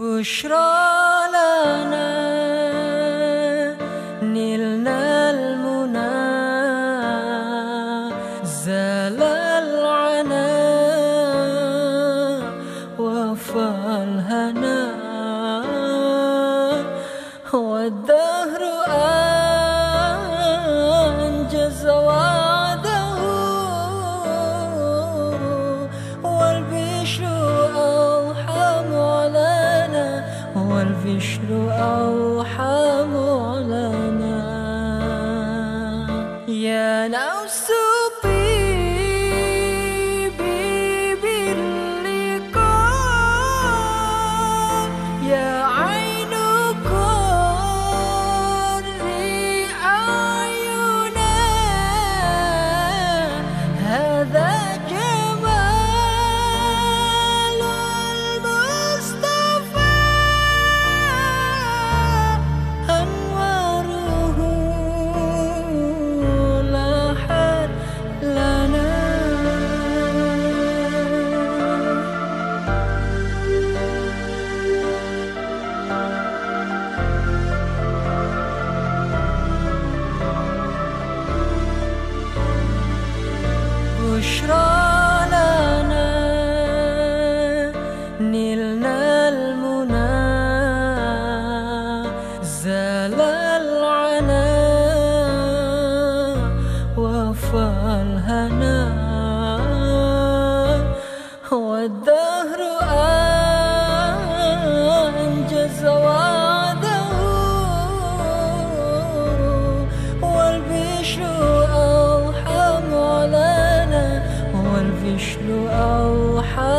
بشرى لنا نلنا المنى. زال العنا وفى الهنا. نحشر أرحامنا يا نفس طيب والدهر أنجز وعده والبشر أوحى علينا والبشر أوحى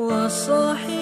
وصاحبه